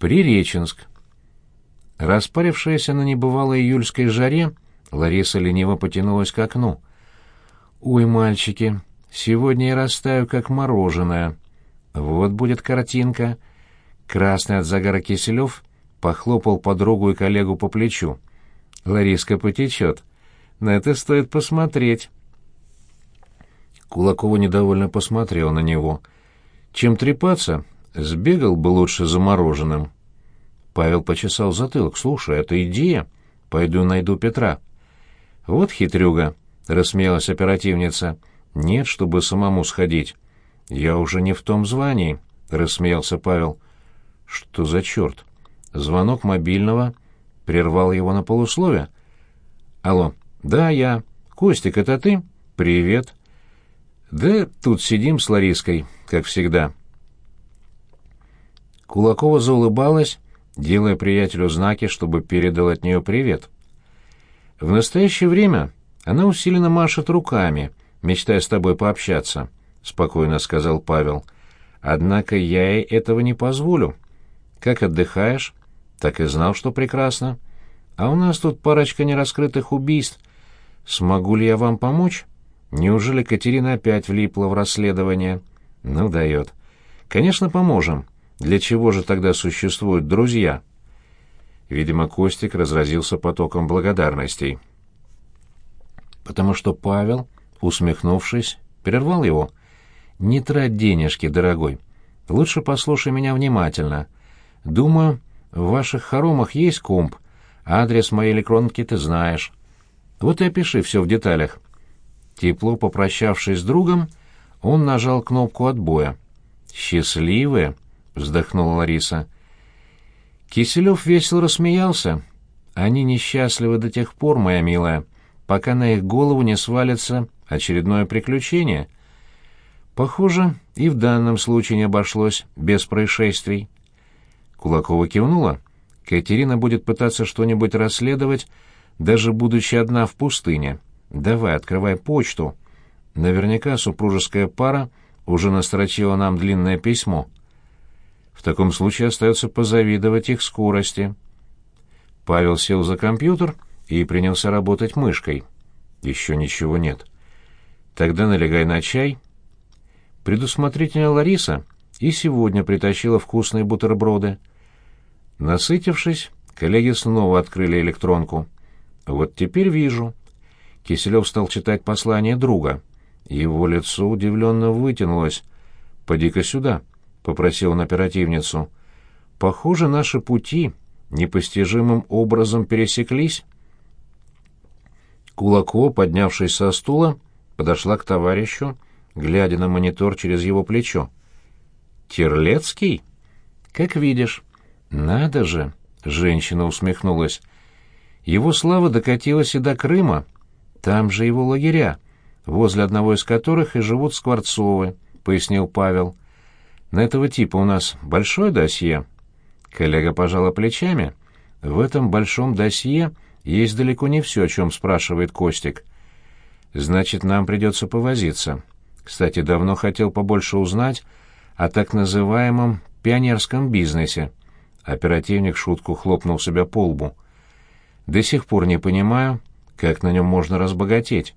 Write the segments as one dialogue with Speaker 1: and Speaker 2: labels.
Speaker 1: Приреченск. Распарившаяся на небывалой июльской жаре, Лариса лениво потянулась к окну. «Ой, мальчики, сегодня я растаю, как мороженое. Вот будет картинка». Красный от загара Киселев похлопал подругу и коллегу по плечу. «Лариска потечет. На это стоит посмотреть». Кулакова недовольно посмотрел на него. «Чем трепаться, сбегал бы лучше замороженным». Павел почесал затылок. «Слушай, это идея. Пойду найду Петра». «Вот хитрюга», — рассмеялась оперативница. «Нет, чтобы самому сходить». «Я уже не в том звании», — рассмеялся Павел. «Что за черт?» Звонок мобильного прервал его на полусловие. «Алло, да, я. Костик, это ты? Привет». «Да тут сидим с Лариской, как всегда». Кулакова заулыбалась, делая приятелю знаки, чтобы передал от нее привет. В настоящее время она усиленно машет руками, мечтая с тобой пообщаться, — спокойно сказал Павел. Однако я ей этого не позволю. Как отдыхаешь? Так и знал, что прекрасно. А у нас тут парочка нераскрытых убийств. Смогу ли я вам помочь? Неужели Катерина опять влипла в расследование? Ну, дает. Конечно, поможем. Для чего же тогда существуют друзья? Видимо, Костик разразился потоком благодарностей. Потому что Павел, усмехнувшись, прервал его. «Не трать денежки, дорогой. Лучше послушай меня внимательно. Думаю, в ваших хоромах есть комп. Адрес моей электронки ты знаешь. Вот и опиши все в деталях». Тепло попрощавшись с другом, он нажал кнопку отбоя. «Счастливые!» — вздохнула Лариса. Киселев весело рассмеялся. «Они несчастливы до тех пор, моя милая, пока на их голову не свалится очередное приключение. Похоже, и в данном случае не обошлось без происшествий». Кулакова кивнула. «Катерина будет пытаться что-нибудь расследовать, даже будучи одна в пустыне. Давай, открывай почту. Наверняка супружеская пара уже настрочила нам длинное письмо». В таком случае остается позавидовать их скорости. Павел сел за компьютер и принялся работать мышкой. Еще ничего нет. Тогда налегай на чай. Предусмотрительная Лариса и сегодня притащила вкусные бутерброды. Насытившись, коллеги снова открыли электронку. Вот теперь вижу. Киселев стал читать послание друга. Его лицо удивленно вытянулось. «Поди-ка сюда». — попросил он оперативницу. «Похоже, наши пути непостижимым образом пересеклись». Кулакова, поднявшись со стула, подошла к товарищу, глядя на монитор через его плечо. «Терлецкий? Как видишь». «Надо же!» — женщина усмехнулась. «Его слава докатилась и до Крыма. Там же его лагеря, возле одного из которых и живут Скворцовы», — пояснил Павел. На этого типа у нас большое досье?» Коллега пожала плечами. «В этом большом досье есть далеко не все, о чем спрашивает Костик. Значит, нам придется повозиться. Кстати, давно хотел побольше узнать о так называемом пионерском бизнесе». Оперативник шутку хлопнул себя по лбу. «До сих пор не понимаю, как на нем можно разбогатеть.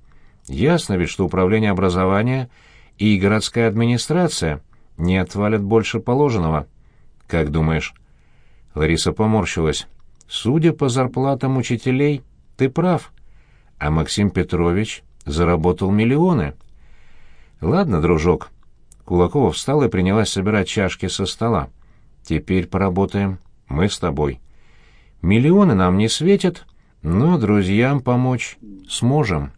Speaker 1: Ясно ведь, что управление образования и городская администрация — не отвалят больше положенного. Как думаешь? Лариса поморщилась. Судя по зарплатам учителей, ты прав. А Максим Петрович заработал миллионы. Ладно, дружок. Кулакова встала и принялась собирать чашки со стола. Теперь поработаем мы с тобой. Миллионы нам не светят, но друзьям помочь сможем.